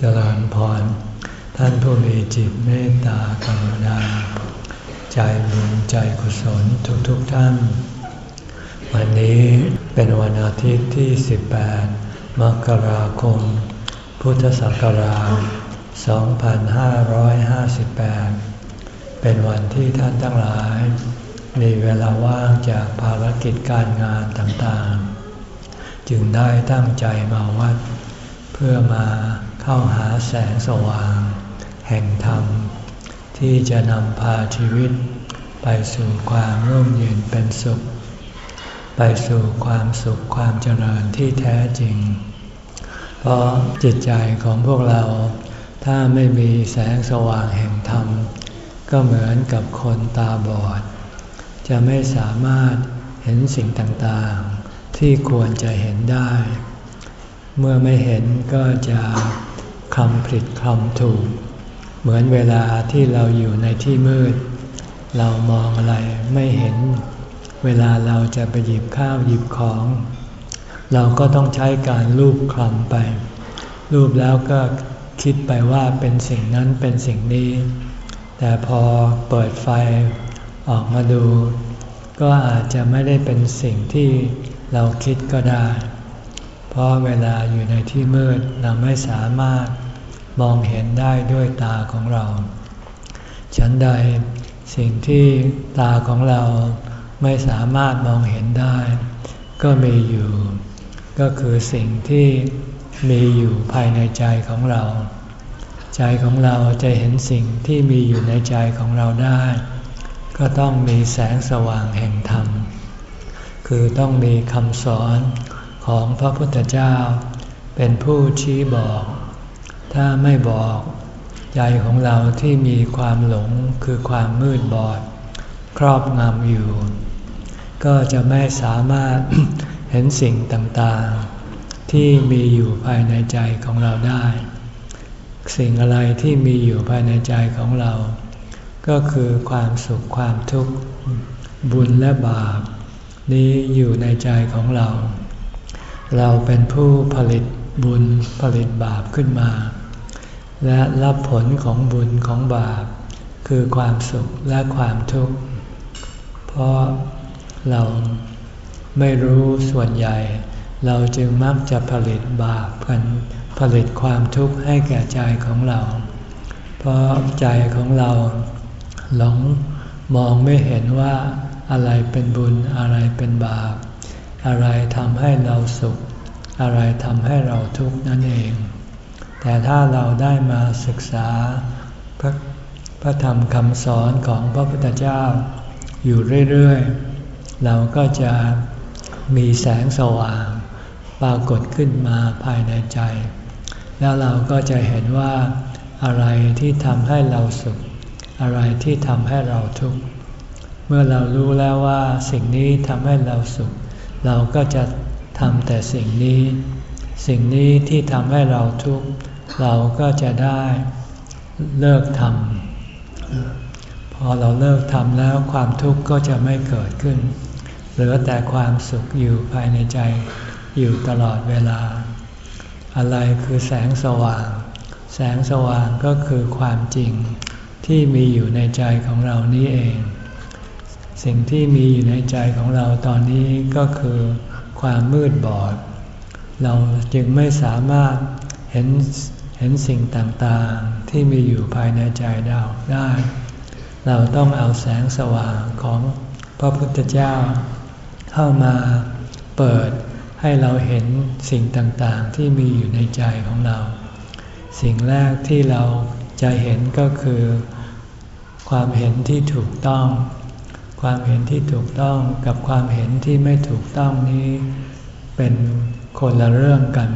เจริญพร ท่านผู้มีจิตเมตตากรุณา ใจบุญใจกุศลทุกๆทท่าน วันนี้เป็นวันอาทิตย์ที่ 18 มกราคม พุทธศักราช 2558 เป็นวันที่ท่านทั้งหลาย มีเวลาว่างจากภารกิจการงานต่างๆ จึงได้ตั้งใจมาวัด เพื่อมา เข้าหาแสงสว่าง แห่งธรรม ที่จะนำพาชีวิต ไปสู่ความร่มเย็นเป็นสุข ไปสู่ความสุขความเจริญที่แท้จริง เพราะจิตใจของพวกเรา ถ้าไม่มีแสงสว่างแห่งธรรม ก็เหมือนกับคนตาบอด จะไม่สามารถเห็นสิ่งต่างๆ ที่ควรจะเห็นได้เมื่อไม่เห็นก็จะ คำผิดคำถูก เหมือนเวลาที่เราอยู่ในที่มืด เรามองอะไรไม่เห็น เวลาเราจะไปหยิบข้าวหยิบของ เราก็ต้องใช้การลูบคลำไปรูปแล้วก็คิดไปว่าเป็นสิ่งนั้นเป็นสิ่งนี้ แต่พอเปิดไฟออกมาดู ก็อาจจะไม่ได้เป็นสิ่งที่เราคิดก็ได้ เพราะเวลาอยู่ในที่มืดเราไม่สามารถ มองเห็นได้ด้วยตาของเรา ฉันใดสิ่งที่ตาของเราไม่สามารถมองเห็นได้ ก็มีอยู่ ก็คือสิ่งที่มีอยู่ภายในใจของเรา ใจของเราจะเห็นสิ่งที่มีอยู่ในใจของเราได้ ก็ต้องมีแสงสว่างแห่งธรรม คือต้องมีคำสอนของพระพุทธเจ้า เป็นผู้ชี้บอก ถ้าไม่บอกใจของเราที่มีความหลงคือความมืดบอด ครอบงำอยู่ ก็จะไม่สามารถเห็นสิ่งต่างๆ ที่มีอยู่ภายในใจของเราได้ สิ่งอะไรที่มีอยู่ภายในใจของเรา ก็คือความสุขความทุกข์ บุญและบาป นี้อยู่ในใจของเรา เราเป็นผู้ผลิตบุญผลิตบาปขึ้นมา และรับผลของบุญของบาป คือความสุขและความทุกข์ เพราะเราไม่รู้ส่วนใหญ่ เราจึงมักจะผลิตบาปกันผลิตความทุกข์ให้แก่ใจของเรา เพราะใจของเราหลงมองไม่เห็นว่าอะไรเป็นบุญอะไรเป็นบาป อะไรทำให้เราสุข อะไรทำให้เราทุกข์นั่นเอง แต่ถ้าเราได้มาศึกษาพระพระธรรมคำสอนของพระพุทธเจ้า อยู่เรื่อยๆ เราก็จะมีแสงสว่างปรากฏขึ้นมาภายในใจ แล้วเราก็จะเห็นว่าอะไรที่ทำให้เราสุข อะไรที่ทำให้เราทุกข์เมื่อเรารู้แล้วว่าสิ่งนี้ทำให้เราสุข เราก็จะทำแต่สิ่งนี้ สิ่งนี้ที่ทำให้เราทุกข์เราก็จะได้เลิกทำพอเราเลิกทำแล้วความทุกข์ก็จะไม่เกิดขึ้น เหลือแต่ความสุขอยู่ภายในใจอยู่ตลอดเวลา อะไรคือแสงสว่าง แสงสว่างก็คือความจริงที่มีอยู่ในใจของเรานี้เอง สิ่งที่มีอยู่ในใจของเราตอนนี้ก็คือความมืดบอด เราจึงไม่สามารถเห็นเห็นสิ่งต่างๆ ที่มีอยู่ภายในใจเราได้ เราต้องเอาแสงสว่างของพระพุทธเจ้า เข้ามาเปิดให้เราเห็นสิ่งต่างๆ ที่มีอยู่ในใจของเรา สิ่งแรกที่เราจะเห็นก็คือ ความเห็นที่ถูกต้อง ความเห็นที่ถูกต้องกับความเห็นที่ไม่ถูกต้องนี้ เป็น คนละเรื่องกัน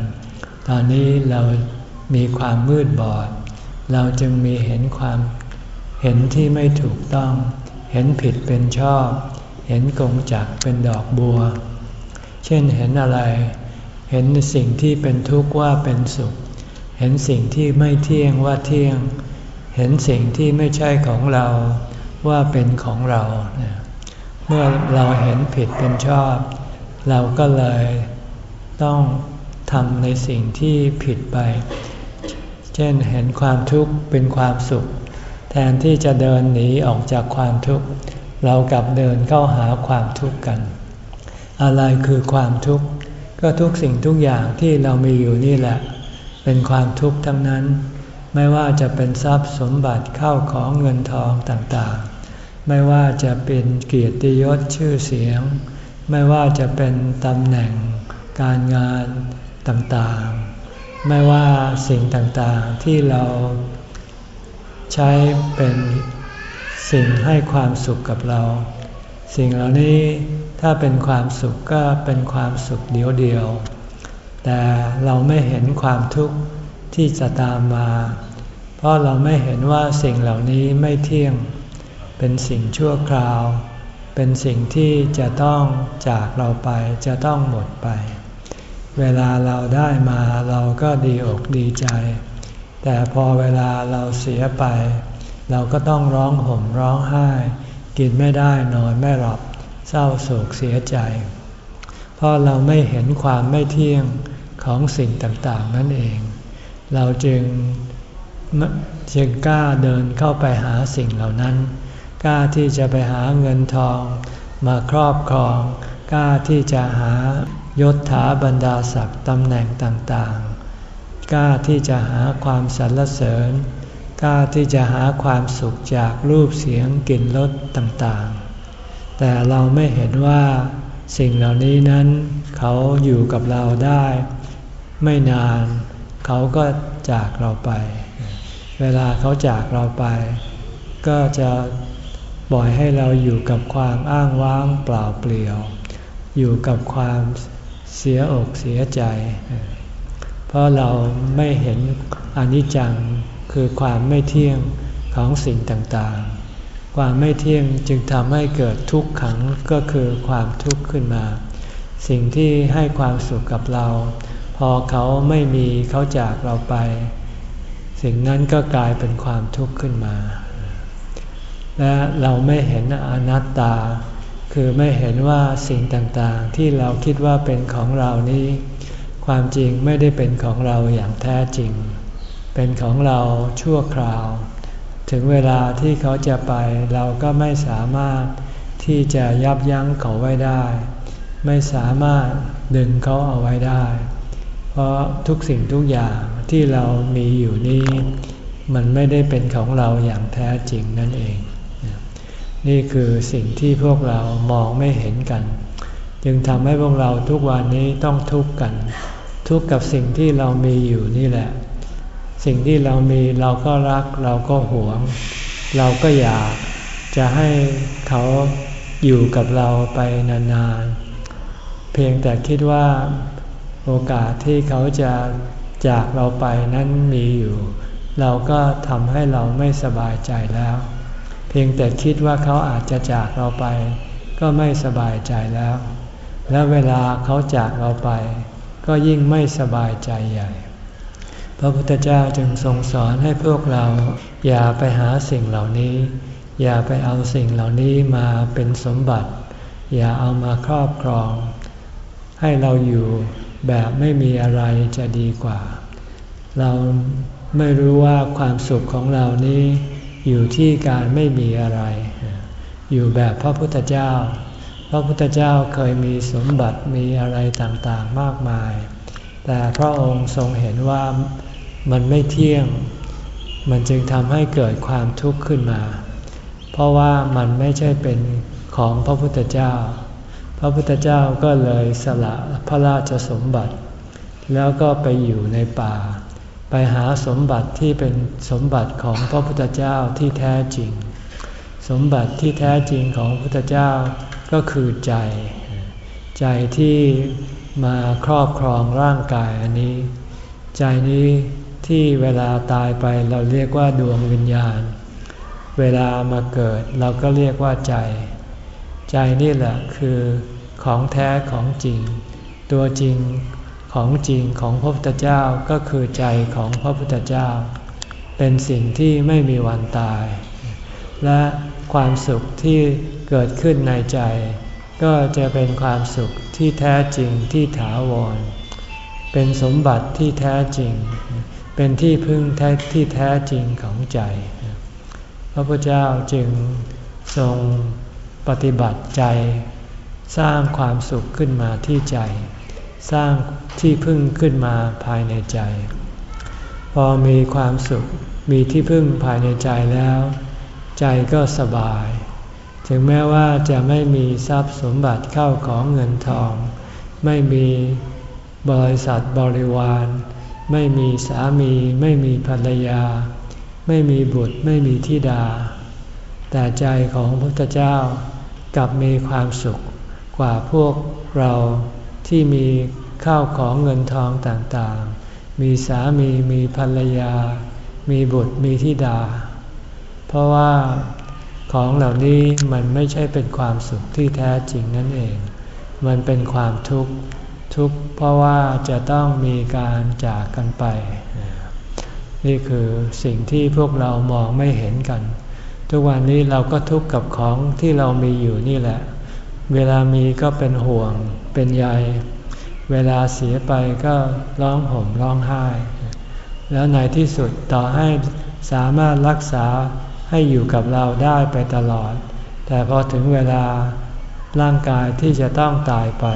ตอนนี้เรามีความมืดบอด เราจึงมีเห็นความเห็นที่ไม่ถูกต้อง เห็นผิดเป็นชอบ เห็นกงจักเป็นดอกบัว เช่นเห็นอะไร เห็นสิ่งที่เป็นทุกข์ว่าเป็นสุข เห็นสิ่งที่ไม่เที่ยงว่าเที่ยง เห็นสิ่งที่ไม่ใช่ของเราว่าเป็นของเรา เมื่อเราเห็นผิดเป็นชอบ เราก็เลย ต้องทำในสิ่งที่ผิดไป เช่นเห็นความทุกข์เป็นความสุข แทนที่จะเดินหนีออกจากความทุกข์ เรากลับเดินเข้าหาความทุกข์กัน อะไรคือความทุกข์ ก็ทุกสิ่งทุกอย่างที่เรามีอยู่นี่แหละ เป็นความทุกข์ทั้งนั้น ไม่ว่าจะเป็นทรัพย์สมบัติเข้าของเงินทองต่างๆ ไม่ว่าจะเป็นเกียรติยศชื่อเสียง ไม่ว่าจะเป็นตำแหน่ง การงานต่างๆ ไม่ว่าสิ่งต่างๆที่เราใช้เป็นสิ่งให้ความสุขกับเรา สิ่งเหล่านี้ถ้าเป็นความสุขก็เป็นความสุขเดียวเดียว แต่เราไม่เห็นความทุกข์ที่จะตามมา เพราะเราไม่เห็นว่าสิ่งเหล่านี้ไม่เที่ยง เป็นสิ่งชั่วคราว เป็นสิ่งที่จะต้องจากเราไปจะต้องหมดไป เวลาเราได้มาเราก็ดีอกดีใจ แต่พอเวลาเราเสียไป เราก็ต้องร้องห่มร้องไห้ กินไม่ได้นอนไม่หลับเศร้าโศกเสียใจ เพราะเราไม่เห็นความไม่เที่ยงของสิ่งต่างๆนั่นเอง เราจึงจึงกล้าเดินเข้าไปหาสิ่งเหล่านั้น กล้าที่จะไปหาเงินทอง มาครอบครอง กล้าที่จะหา ยศถาบรรดาศักดิ์ตำแหน่งต่างๆ กล้าที่จะหาความสรรเสริญ กล้าที่จะหาความสุขจากรูปเสียงกลิ่นรสต่างๆ แต่เราไม่เห็นว่าสิ่งเหล่านี้นั้น เขาอยู่กับเราได้ ไม่นาน เขาก็จากเราไป เวลาเขาจากเราไป ก็จะปล่อยให้เราอยู่กับความอ้างว้างเปล่าเปลี่ยว อยู่กับความ เสียอกเสียใจ เพราะเราไม่เห็นอนิจจังคือความไม่เที่ยงของสิ่งต่างๆ ความไม่เที่ยงจึงทำให้เกิดทุกขังก็คือความทุกข์ขึ้นมา สิ่งที่ให้ความสุขกับเรา พอเขาไม่มีเขาจากเราไป สิ่งนั้นก็กลายเป็นความทุกข์ขึ้นมา และเราไม่เห็นอนัตตา คือไม่เห็นว่าสิ่งต่างๆ ที่เราคิดว่าเป็นของเรานี้ ความจริงไม่ได้เป็นของเราอย่างแท้จริง เป็นของเราชั่วคราว ถึงเวลาที่เขาจะไปเราก็ไม่สามารถที่จะยับยั้งเขาไว้ได้ ไม่สามารถดึงเขาเอาไว้ได้ เพราะทุกสิ่งทุกอย่างที่เรามีอยู่นี้ มันไม่ได้เป็นของเราอย่างแท้จริงนั่นเอง นี่คือสิ่งที่พวกเรามองไม่เห็นกัน จึงทำให้พวกเราทุกวันนี้ต้องทุกข์กัน ทุกข์กับสิ่งที่เรามีอยู่นี่แหละ สิ่งที่เรามีเราก็รักเราก็หวง เราก็อยากจะให้เขาอยู่กับเราไปนานๆ เพียงแต่คิดว่าโอกาสที่เขาจะจากเราไปนั้นมีอยู่ เราก็ทำให้เราไม่สบายใจแล้ว เพียงแต่คิดว่าเขาอาจจะจากเราไป ก็ไม่สบายใจแล้ว และเวลาเขาจากเราไป ก็ยิ่งไม่สบายใจใหญ่ พระพุทธเจ้าจึงทรงสอนให้พวกเรา อย่าไปหาสิ่งเหล่านี้ อย่าไปเอาสิ่งเหล่านี้มาเป็นสมบัติ อย่าเอามาครอบครอง ให้เราอยู่แบบไม่มีอะไรจะดีกว่า เราไม่รู้ว่าความสุขของเรานี้ อยู่ที่การไม่มีอะไร อยู่แบบพระพุทธเจ้า พระพุทธเจ้าเคยมีสมบัติมีอะไรต่างๆมากมาย แต่พระองค์ทรงเห็นว่ามันไม่เที่ยง มันจึงทำให้เกิดความทุกข์ขึ้นมา เพราะว่ามันไม่ใช่เป็นของพระพุทธเจ้า พระพุทธเจ้าก็เลยสละพระราชสมบัติ แล้วก็ไปอยู่ในป่า ไปหาสมบัติที่เป็นสมบัติของพระพุทธเจ้าที่แท้จริง สมบัติที่แท้จริงของพระพุทธเจ้าก็คือใจ ใจที่มาครอบครองร่างกายอันนี้ ใจนี้ที่เวลาตายไปเราเรียกว่าดวงวิญญาณ เวลามาเกิดเราก็เรียกว่าใจ ใจนี่แหละคือของแท้ของจริง ตัวจริง ของจริงของพระพุทธเจ้าก็คือใจของพระพุทธเจ้า เป็นสิ่งที่ไม่มีวันตาย และความสุขที่เกิดขึ้นในใจ ก็จะเป็นความสุขที่แท้จริงที่ถาวร เป็นสมบัติที่แท้จริง เป็นที่พึ่งแท้ที่แท้จริงของใจ พระพุทธเจ้าจึงทรงปฏิบัติใจ สร้างความสุขขึ้นมาที่ใจ สร้างที่พึ่งขึ้นมาภายในใจ พอมีความสุขมีที่พึ่งภายในใจแล้ว ใจก็สบาย ถึงแม้ว่าจะไม่มีทรัพย์สมบัติเข้าของเงินทอง ไม่มีบริษัทบริวาร ไม่มีสามี ไม่มีภรรยา ไม่มีบุตรไม่มีธิดา แต่ใจของพระพุทธเจ้า กลับมีความสุขกว่าพวกเรา ที่มีข้าวของเงินทองต่างๆ มีสามีมีภรรยา มีบุตรมีธิดา เพราะว่าของเหล่านี้มันไม่ใช่เป็นความสุขที่แท้จริงนั่นเอง มันเป็นความทุกข์ทุกข์เพราะว่าจะต้องมีการจากกันไป นี่คือสิ่งที่พวกเรามองไม่เห็นกัน ทุกวันนี้เราก็ทุกข์กับของที่เรามีอยู่นี่แหละ เวลามีก็เป็นห่วง เป็นใย เวลาเสียไปก็ร้องห่มร้องไห้ แล้วในที่สุดต่อให้สามารถรักษาให้อยู่กับเราได้ไปตลอด แต่พอถึงเวลาร่างกายที่จะต้องตายไป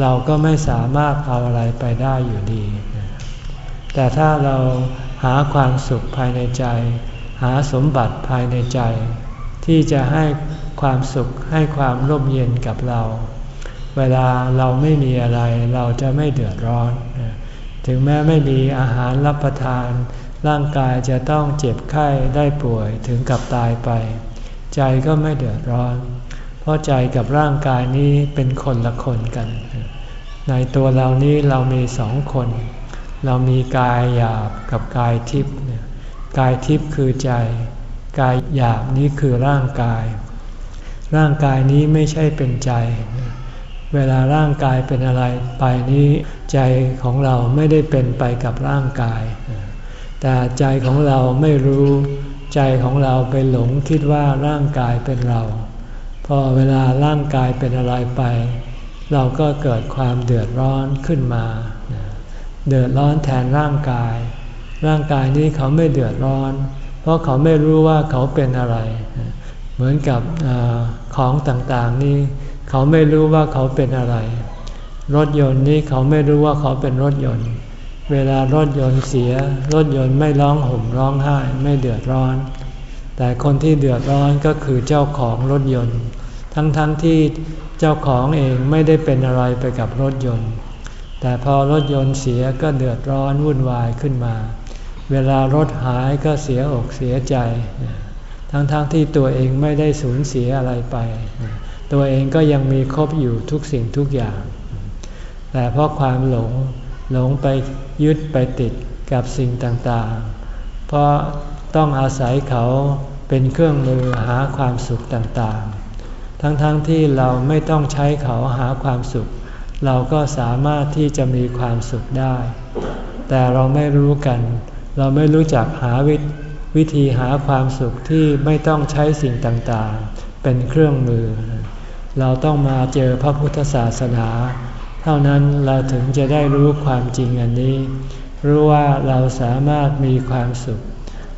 เราก็ไม่สามารถเอาอะไรไปได้อยู่ดี แต่ถ้าเราหาความสุขภายในใจ หาสมบัติภายในใจ ที่จะให้ความสุขให้ความร่มเย็นกับเรา เวลาเราไม่มีอะไรเราจะไม่เดือดร้อน ถึงแม้ไม่มีอาหารรับประทาน ร่างกายจะต้องเจ็บไข้ได้ป่วยถึงกับตายไป ใจก็ไม่เดือดร้อน เพราะใจกับร่างกายนี้เป็นคนละคนกัน ในตัวเรานี้เรามีสองคน เรามีกายหยาบกับกายทิพย์กายทิพย์คือใจ กายหยาบนี้คือร่างกาย ร่างกายนี้ไม่ใช่เป็นใจ เวลาร่างกายเป็นอะไรไปนี้ใจของเราไม่ได้เป็นไปกับร่างกาย แต่ใจของเราไม่รู้ ใจของเราไปหลงคิดว่าร่างกายเป็นเรา พอเวลาร่างกายเป็นอะไรไป เราก็เกิดความเดือดร้อนขึ้นมา เดือดร้อนแทนร่างกาย ร่างกายนี้เขาไม่เดือดร้อน เพราะเขาไม่รู้ว่าเขาเป็นอะไร เหมือนกับอของต่างๆนี่เขาไม่รู้ว่าเขาเป็นอะไร รถยนต์นี่เขาไม่รู้ว่าเขาเป็นรถยนต์ เวลารถยนต์เสีย รถยนต์ไม่ร้องห่มร้องไห้ไม่เดือดร้อน แต่คนที่เดือดร้อนก็คือเจ้าของรถยนต์ ทั้งๆทที่เจ้าของเองไม่ได้เป็นอะไรไปกับรถยนต์ แต่พอรถยนต์เสียก็เดือดร้อนวุ่นวายขึ้นมา เวลารถหายก็เสียอกเสียใจ ทั้งๆทที่ตัวเองไม่ได้สูญเสียอะไรไป ตัวเองก็ยังมีครบอยู่ทุกสิ่งทุกอย่าง แต่เพราะความหลงหลงไปยึดไปติดกับสิ่งต่างๆ เพราะต้องอาศัยเขาเป็นเครื่องมือหาความสุขต่างๆ ทั้งๆทที่เราไม่ต้องใช้เขาหาความสุข เราก็สามารถที่จะมีความสุขได้ แต่เราไม่รู้กัน เราไม่รู้จักหาวิวธีหาความสุขที่ไม่ต้องใช้สิ่งต่างๆ เป็นเครื่องมือ เราต้องมาเจอพระพุทธศาสนา เท่านั้นเราถึงจะได้รู้ความจริงอันนี้ รู้ว่าเราสามารถมีความสุข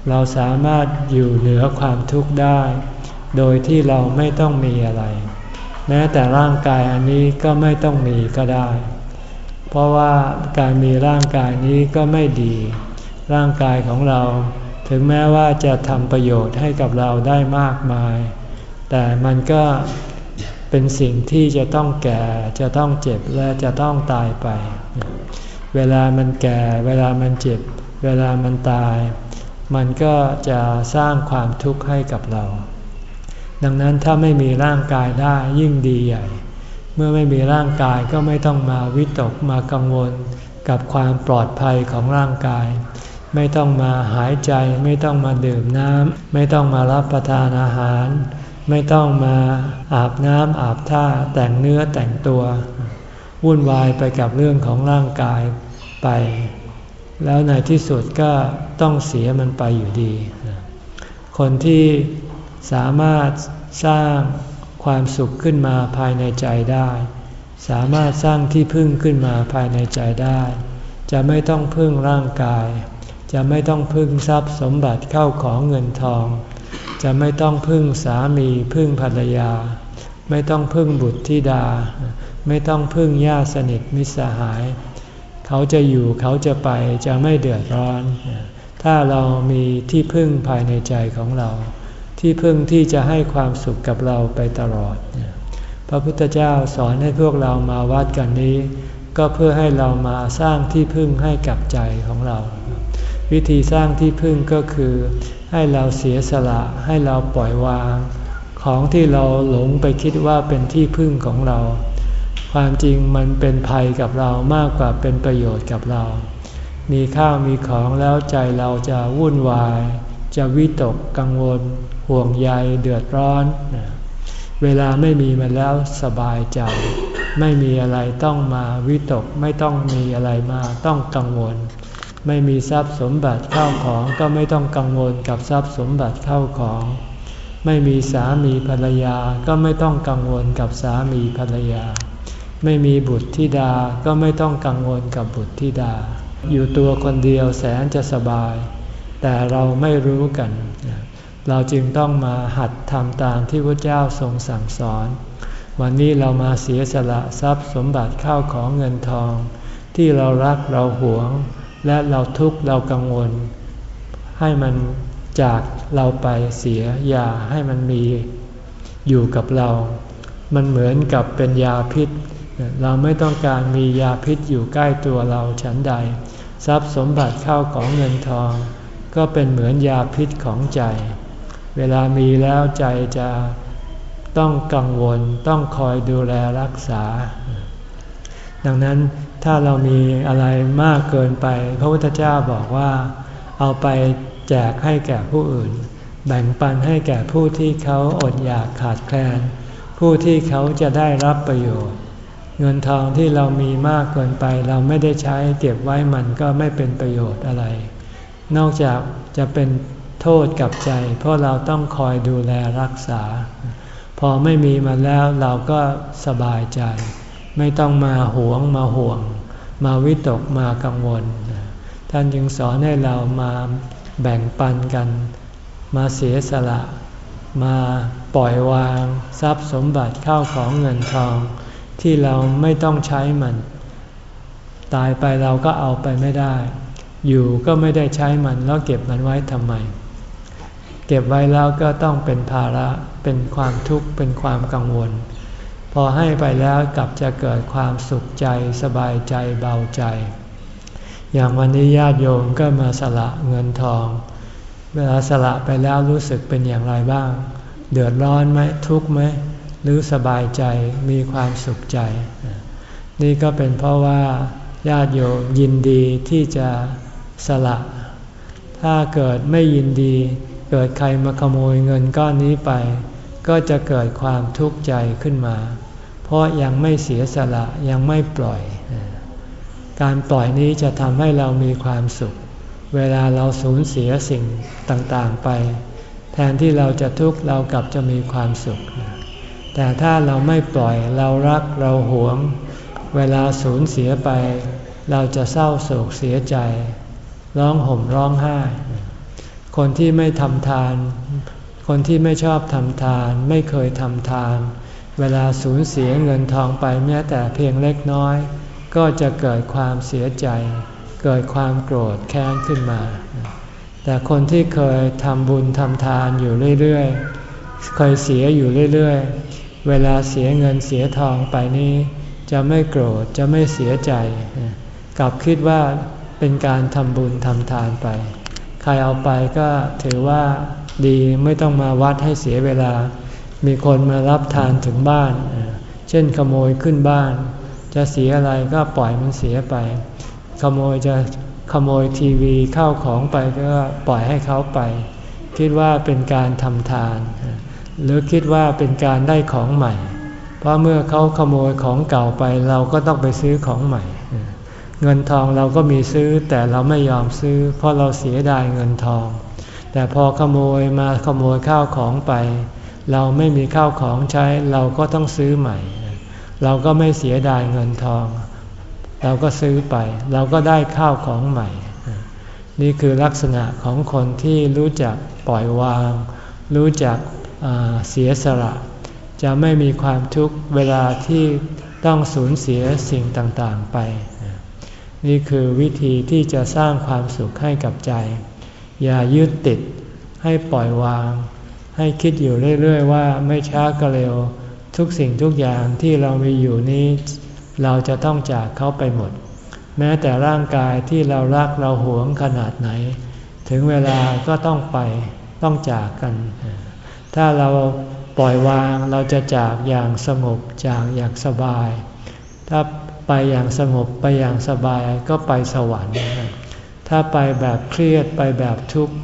เราสามารถอยู่เหนือความทุกข์ได้ โดยที่เราไม่ต้องมีอะไร แม้แต่ร่างกายอันนี้ก็ไม่ต้องมีก็ได้ เพราะว่าการมีร่างกายนี้ก็ไม่ดี ร่างกายของเรา ถึงแม้ว่าจะทำประโยชน์ให้กับเราได้มากมาย แต่มันก็เป็นสิ่งที่จะต้องแก่ จะต้องเจ็บและจะต้องตายไป เวลามันแก่ เวลามันเจ็บ เวลามันตาย มันก็จะสร้างความทุกข์ให้กับเรา ดังนั้นถ้าไม่มีร่างกายได้ยิ่งดีใหญ่ เมื่อไม่มีร่างกายก็ไม่ต้องมาวิตกมากังวลกับความปลอดภัยของร่างกาย ไม่ต้องมาหายใจ ไม่ต้องมาดื่มน้ำไม่ต้องมารับประทานอาหาร ไม่ต้องมาอาบน้ำอาบท่าแต่งเนื้อแต่งตัว วุ่นวายไปกับเรื่องของร่างกายไป แล้วในที่สุดก็ต้องเสียมันไปอยู่ดี คนที่สามารถสร้างความสุขขึ้นมาภายในใจได้ สามารถสร้างที่พึ่งขึ้นมาภายในใจได้ จะไม่ต้องพึ่งร่างกาย จะไม่ต้องพึ่งทรัพย์สมบัติเข้าของเงินทอง จะไม่ต้องพึ่งสามีพึ่งภรรยา ไม่ต้องพึ่งบุตรธิดา ไม่ต้องพึ่งญาติสนิทมิตรสหาย เขาจะอยู่เขาจะไปจะไม่เดือดร้อน ถ้าเรามีที่พึ่งภายในใจของเรา ที่พึ่งที่จะให้ความสุขกับเราไปตลอด พระพุทธเจ้าสอนให้พวกเรามาวัดกันนี้ ก็เพื่อให้เรามาสร้างที่พึ่งให้กับใจของเรา วิธีสร้างที่พึ่งก็คือ ให้เราเสียสละให้เราปล่อยวาง ของที่เราหลงไปคิดว่าเป็นที่พึ่งของเรา ความจริงมันเป็นภัยกับเรามากกว่าเป็นประโยชน์กับเรา มีข้าวมีของแล้วใจเราจะวุ่นวาย จะวิตกกังวล ห่วงใยเดือดร้อน เวลาไม่มีมันแล้วสบายใจ ไม่มีอะไรต้องมาวิตกไม่ต้องมีอะไรมาต้องกังวล ไม่มีทรัพย์สมบัติเข้าของก็ไม่ต้องกังวลกับทรัพย์สมบัติเข้าของ ไม่มีสามีภรรยาก็ไม่ต้องกังวลกับสามีภรรยา ไม่มีบุตรธิดาก็ไม่ต้องกังวลกับบุตรธิดา อยู่ตัวคนเดียวแสนจะสบาย แต่เราไม่รู้กัน เราจึงต้องมาหัดทำตามที่พระเจ้าทรงสั่งสอน วันนี้เรามาเสียสละทรัพย์สมบัติเข้าของเงินทอง ที่เรารักเราหวง และเราทุกข์เรากังวล ให้มันจากเราไปเสียอย่าให้มันมีอยู่กับเรา มันเหมือนกับเป็นยาพิษ เราไม่ต้องการมียาพิษอยู่ใกล้ตัวเราฉันใด ทรัพย์สมบัติเข้าของเงินทอง ก็เป็นเหมือนยาพิษของใจ เวลามีแล้วใจจะต้องกังวลต้องคอยดูแลรักษา ดังนั้นถ้าเรามีอะไรมากเกินไป พระพุทธเจ้าบอกว่า เอาไปแจกให้แก่ผู้อื่น แบ่งปันให้แก่ผู้ที่เขาอดอยากขาดแคลน ผู้ที่เขาจะได้รับประโยชน์ เงินทองที่เรามีมากเกินไป เราไม่ได้ใช้เก็บไว้มันก็ไม่เป็นประโยชน์อะไร นอกจากจะเป็นโทษกับใจ เพราะเราต้องคอยดูแลรักษา พอไม่มีมันแล้วเราก็สบายใจ ไม่ต้องมาหวงมาห่วง มาวิตกมากังวล ท่านจึงสอนให้เรามาแบ่งปันกัน มาเสียสละ มาปล่อยวางทรัพย์สมบัติเข้าของเงินทอง ที่เราไม่ต้องใช้มัน ตายไปเราก็เอาไปไม่ได้ อยู่ก็ไม่ได้ใช้มันแล้วเก็บมันไว้ทำไม เก็บไว้แล้วก็ต้องเป็นภาระเป็นความทุกข์เป็นความกังวล พอให้ไปแล้วกลับจะเกิดความสุขใจสบายใจเบาใจ อย่างวันนี้ญาติโยมก็มาสละเงินทอง เวลาสละไปแล้วรู้สึกเป็นอย่างไรบ้าง เดือดร้อนไหมทุกข์ไหมหรือสบายใจมีความสุขใจ นี่ก็เป็นเพราะว่าญาติโยมยินดีที่จะสละ ถ้าเกิดไม่ยินดีเกิดใครมาขโมยเงินก้อนนี้ไป ก็จะเกิดความทุกข์ใจขึ้นมา ราะยังไม่เสียสละยังไม่ปล่อย การปล่อยนี้จะทำให้เรามีความสุข เวลาเราสูญเสียสิ่งต่างๆไป แทนที่เราจะทุกข์เรากลับจะมีความสุข แต่ถ้าเราไม่ปล่อยเรารักเราหวง เวลาสูญเสียไป เราจะเศร้าโศกเสียใจ ร้องห่มร้องไห้ คนที่ไม่ทำทาน คนที่ไม่ชอบทำทาน ไม่เคยทำทาน เวลาสูญเสียเงินทองไปแม้แต่เพียงเล็กน้อย ก็จะเกิดความเสียใจ เกิดความโกรธแค้นขึ้นมา แต่คนที่เคยทำบุญทำทานอยู่เรื่อยๆ เคยเสียอยู่เรื่อยๆ เวลาเสียเงินเสียทองไปนี้ จะไม่โกรธจะไม่เสียใจ กลับคิดว่าเป็นการทำบุญทำทานไป ใครเอาไปก็ถือว่าดีไม่ต้องมาวัดให้เสียเวลา มีคนมารับทานถึงบ้าน เช่นขโมยขึ้นบ้าน จะเสียอะไรก็ปล่อยมันเสียไป ขโมยจะขโมยทีวีเข้าของไปก็ปล่อยให้เขาไป คิดว่าเป็นการทำทาน หรือคิดว่าเป็นการได้ของใหม่ เพราะเมื่อเขาขโมยของเก่าไปเราก็ต้องไปซื้อของใหม่ เงินทองเราก็มีซื้อแต่เราไม่ยอมซื้อ เพราะเราเสียดายเงินทอง แต่พอขโมยมาขโมยข้าวของไป เราไม่มีข้าวของใช้เราก็ต้องซื้อใหม่ เราก็ไม่เสียดายเงินทอง เราก็ซื้อไป เราก็ได้ข้าวของใหม่ นี่คือลักษณะของคนที่รู้จักปล่อยวาง รู้จักเสียสละ จะไม่มีความทุกข์เวลาที่ต้องสูญเสียสิ่งต่างๆไป นี่คือวิธีที่จะสร้างความสุขให้กับใจ อย่ายึดติดให้ปล่อยวาง ให้คิดอยู่เรื่อยๆว่าไม่ช้าก็เร็ว ทุกสิ่งทุกอย่างที่เรามีอยู่นี้ เราจะต้องจากเขาไปหมด แม้แต่ร่างกายที่เรารักเราหวงขนาดไหน ถึงเวลาก็ต้องไปต้องจากกัน ถ้าเราปล่อยวางเราจะจากอย่างสงบจากอย่างสบาย ถ้าไปอย่างสงบไปอย่างสบายก็ไปสวรรค์ ถ้าไปแบบเครียดไปแบบทุกข์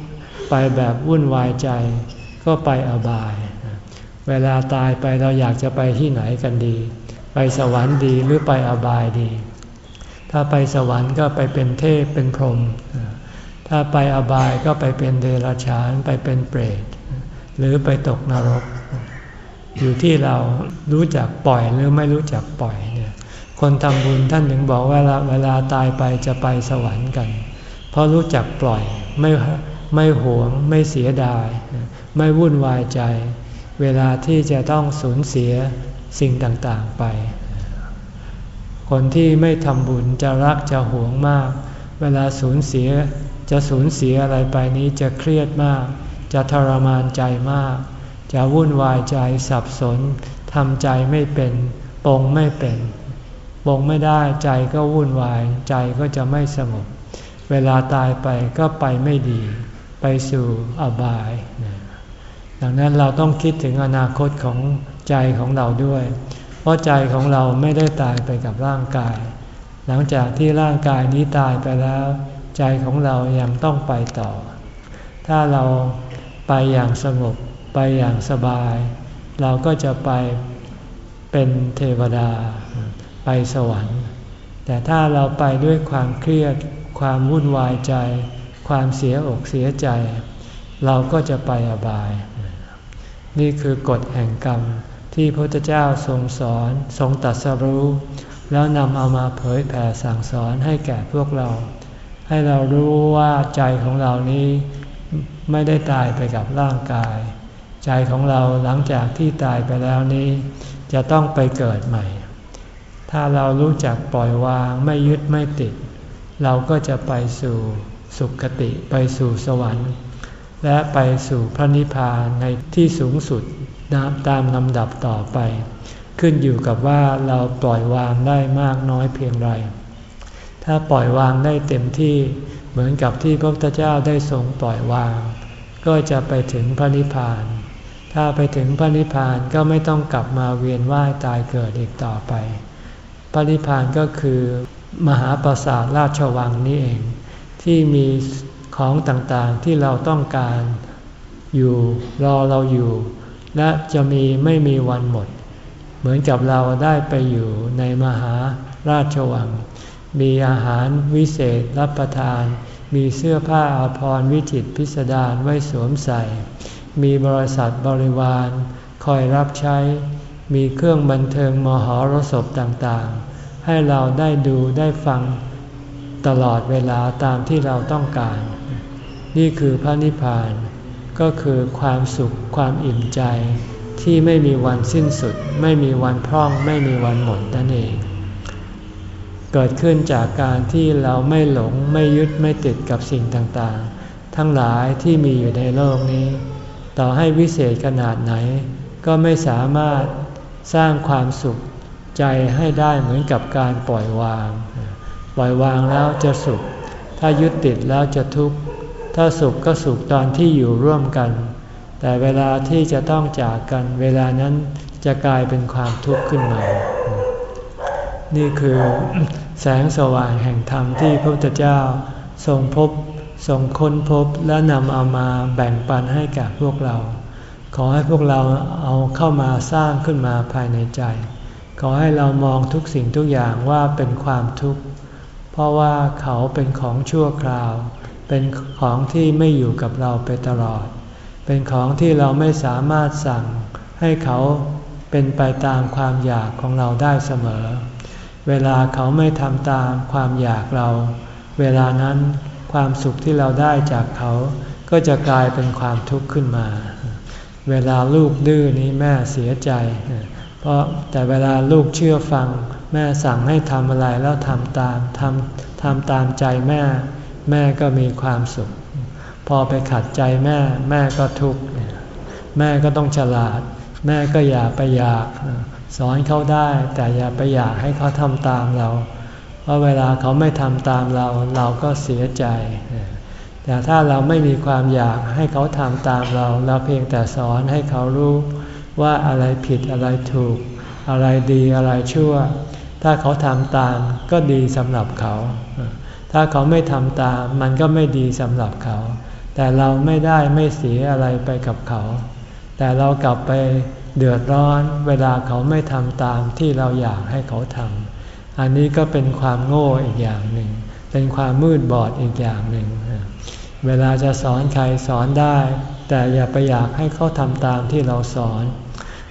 ไปแบบวุ่นวายใจ ก็ไปอบาย เวลาตายไปเราอยากจะไปที่ไหนกันดี ไปสวรรค์ดีหรือไปอบายดี ถ้าไปสวรรค์ก็ไปเป็นเทพเป็นพรหมถ้าไปอบายก็ไปเป็นเดรัจฉานไปเป็นเปรต หรือไปตกนรก อยู่ที่เรารู้จักปล่อยหรือไม่รู้จักปล่อยเนี่ยคนทำบุญท่านถึงบอกว่าเวลาตายไปจะไปสวรรค์กัน เพราะรู้จักปล่อยไม่ไม่หวงไม่เสียดาย ไม่วุ่นวายใจ เวลาที่จะต้องสูญเสียสิ่งต่างๆไป คนที่ไม่ทำบุญจะรักจะหวงมาก เวลาสูญเสียจะสูญเสียอะไรไปนี้จะเครียดมาก จะทรมานใจมาก จะวุ่นวายใจสับสนทำใจไม่เป็นปองไม่เป็นปองไม่ได้ใจก็วุ่นวายใจก็จะไม่สงบ เวลาตายไปก็ไปไม่ดี ไปสู่อบาย ดังนั้นเราต้องคิดถึงอนาคตของใจของเราด้วย เพราะใจของเราไม่ได้ตายไปกับร่างกาย หลังจากที่ร่างกายนี้ตายไปแล้ว ใจของเรายังต้องไปต่อ ถ้าเราไปอย่างสงบไปอย่างสบาย เราก็จะไปเป็นเทวดา ไปสวรรค์ แต่ถ้าเราไปด้วยความเครียด ความวุ่นวายใจ ความเสียอกเสียใจ เราก็จะไปอบาย นี่คือกฎแห่งกรรม ที่พระพุทธเจ้าทรงสอนทรงตัดสรู้ แล้วนำเอามาเผยแผ่สั่งสอนให้แก่พวกเรา ให้เรารู้ว่าใจของเรานี้ไม่ได้ตายไปกับร่างกาย ใจของเราหลังจากที่ตายไปแล้วนี้ จะต้องไปเกิดใหม่ ถ้าเรารู้จักปล่อยวางไม่ยึดไม่ติด เราก็จะไปสู่สุคติไปสู่สวรรค์ และไปสู่พระนิพพานในที่สูงสุดตามลำดับต่อไป ขึ้นอยู่กับว่าเราปล่อยวางได้มากน้อยเพียงไร ถ้าปล่อยวางได้เต็มที่เหมือนกับที่พระพุทธเจ้าได้ทรงปล่อยวาง ก็จะไปถึงพระนิพพาน ถ้าไปถึงพระนิพพานก็ไม่ต้องกลับมาเวียนว่ายตายเกิดอีกต่อไป พระนิพพานก็คือมหาปราสาทราชวังนี้เอง ที่มี ของต่างๆที่เราต้องการอยู่รอเราอยู่ และจะมีไม่มีวันหมด เหมือนกับเราได้ไปอยู่ในมหาราชวัง มีอาหารวิเศษรับประทาน มีเสื้อผ้าอาภรณ์วิจิตพิสดารไว้สวมใส่ มีบริษัทบริวาร คอยรับใช้ มีเครื่องบันเทิงมหรสพต่างๆ ให้เราได้ดูได้ฟัง ตลอดเวลาตามที่เราต้องการ นี่คือพระนิพพาน ก็คือความสุขความอิ่มใจที่ไม่มีวันสิ้นสุด ไม่มีวันพร่อง ไม่มีวันหมดนั่นเอง เกิดขึ้นจากการที่เราไม่หลงไม่ยึดไม่ติดกับสิ่งต่างๆ ทั้งหลายที่มีอยู่ในโลกนี้ ต่อให้วิเศษขนาดไหน ก็ไม่สามารถสร้างความสุขใจให้ได้เหมือนกับการปล่อยวาง ล่อยวางแล้วจะสุข ถ้ายึดติดแล้วจะทุกข์ ถ้าสุขก็สุขตอนที่อยู่ร่วมกัน แต่เวลาที่จะต้องจากกัน เวลานั้นจะกลายเป็นความทุกข์ขึ้นมา นี่คือแสงสว่างแห่งธรรมที่พระพุทธเจ้าทรงพบทรงค้นพบและนำเอามาแบ่งปันให้แก่พวกเรา ขอให้พวกเราเอาเข้ามาสร้างขึ้นมาภายในใจ ขอให้เรามองทุกสิ่งทุกอย่างว่าเป็นความทุกข์ ราะว่าเขาเป็นของชั่วคราว เป็นของที่ไม่อยู่กับเราไปตลอด เป็นของที่เราไม่สามารถสั่งให้เขาเป็นไปตามความอยากของเราได้เสมอ เวลาเขาไม่ทำตามความอยากเรา เวลานั้นความสุขที่เราได้จากเขา ก็จะกลายเป็นความทุกข์ขึ้นมา เวลาลูกดื้อนี้แม่เสียใจ เพราะแต่เวลาลูกเชื่อฟัง แม่สั่งให้ทำอะไรแล้วทำตามทำทำตามใจแม่ แม่ก็มีความสุข พอไปขัดใจแม่ แม่ก็ทุกข์แม่ก็ต้องฉลาด แม่ก็อย่าไปอยาก สอนเขาได้ แต่อย่าไปอยากให้เขาทำตามเราเพราะเวลาเขาไม่ทำตามเรา เราก็เสียใจ แต่ถ้าเราไม่มีความอยากให้เขาทำตามเรา เราเพียงแต่สอนให้เขารู้ว่าอะไรผิดอะไรถูก อะไรดีอะไรชั่ว ถ้าเขาทำตามก็ดีสำหรับเขา ถ้าเขาไม่ทำตามมันก็ไม่ดีสำหรับเขา แต่เราไม่ได้ไม่เสียอะไรไปกับเขา แต่เรากลับไปเดือดร้อนเวลาเขาไม่ทำตามที่เราอยากให้เขาทำ อันนี้ก็เป็นความโง่อีกอย่างหนึ่ง เป็นความมืดบอดอีกอย่างหนึ่ง เวลาจะสอนใครสอนได้ แต่อย่าไปอยากให้เขาทำตามที่เราสอน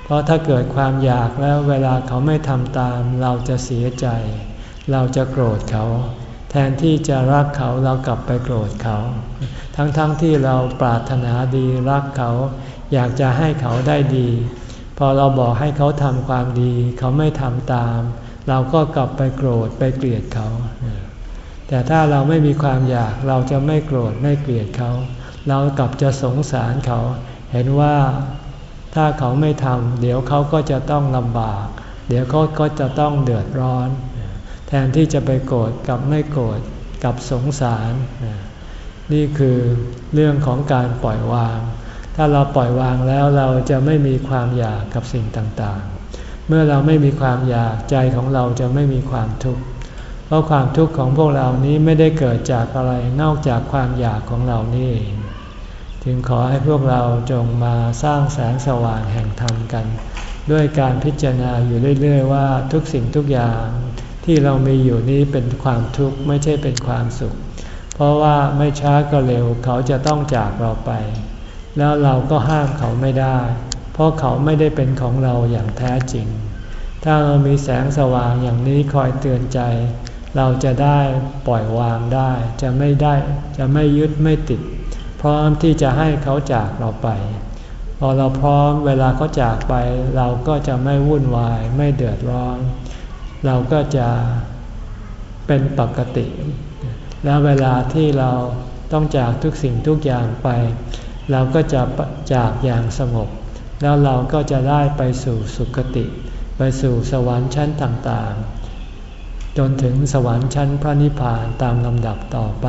เพราะถ้าเกิดความอยากแล้วเวลาเขาไม่ทำตาม เราจะเสียใจ เราจะโกรธเขา แทนที่จะรักเขาเรากลับไปโกรธเขา ทั้งๆทที่เราปรารถนาดีรักเขา อยากจะให้เขาได้ดี พอเราบอกให้เขาทำความดี เขาไม่ทำตาม เราก็กลับไปโกรธไปเกลียดเขา แต่ถ้าเราไม่มีความอยากเราจะไม่โกรธไม่เกลียดเขา เรากลับจะสงสารเขา เห็นว่า ถ้าเขาไม่ทำเดี๋ยวเขาก็จะต้องลำบาก เดี๋ยวเขาก็จะต้องเดือดร้อน แทนที่จะไปโกรธกับไม่โกรธกับสงสาร นี่คือเรื่องของการปล่อยวาง ถ้าเราปล่อยวางแล้วเราจะไม่มีความอยากกับสิ่งต่างๆ เมื่อเราไม่มีความอยากใจของเราจะไม่มีความทุกข์เพราะความทุกข์ของพวกเรานี้ไม่ได้เกิดจากอะไรนอกจากความอยากของเรานี่เอง จึงขอให้พวกเราจงมาสร้างแสงสว่างแห่งธรรมกัน ด้วยการพิจารณาอยู่เรื่อยๆว่าทุกสิ่งทุกอย่างที่เรามีอยู่นี้เป็นความทุกข์ไม่ใช่เป็นความสุข เพราะว่าไม่ช้าก็เร็วเขาจะต้องจากเราไป แล้วเราก็ห้ามเขาไม่ได้ เพราะเขาไม่ได้เป็นของเราอย่างแท้จริง ถ้าเรามีแสงสว่างอย่างนี้คอยเตือนใจ เราจะได้ปล่อยวางได้ จะไม่ได้จะไม่ยึดไม่ติด พร้อมที่จะให้เขาจากเราไป พอเราพร้อมเวลาเขาจากไป เราก็จะไม่วุ่นวายไม่เดือดร้อน เราก็จะเป็นปกติ แล้วเวลาที่เราต้องจากทุกสิ่งทุกอย่างไป เราก็จะจากอย่างสงบ แล้วเราก็จะได้ไปสู่สุคติ ไปสู่สวรรค์ชั้นต่างๆ จนถึงสวรรค์ชั้นพระนิพพานตามลำดับต่อไป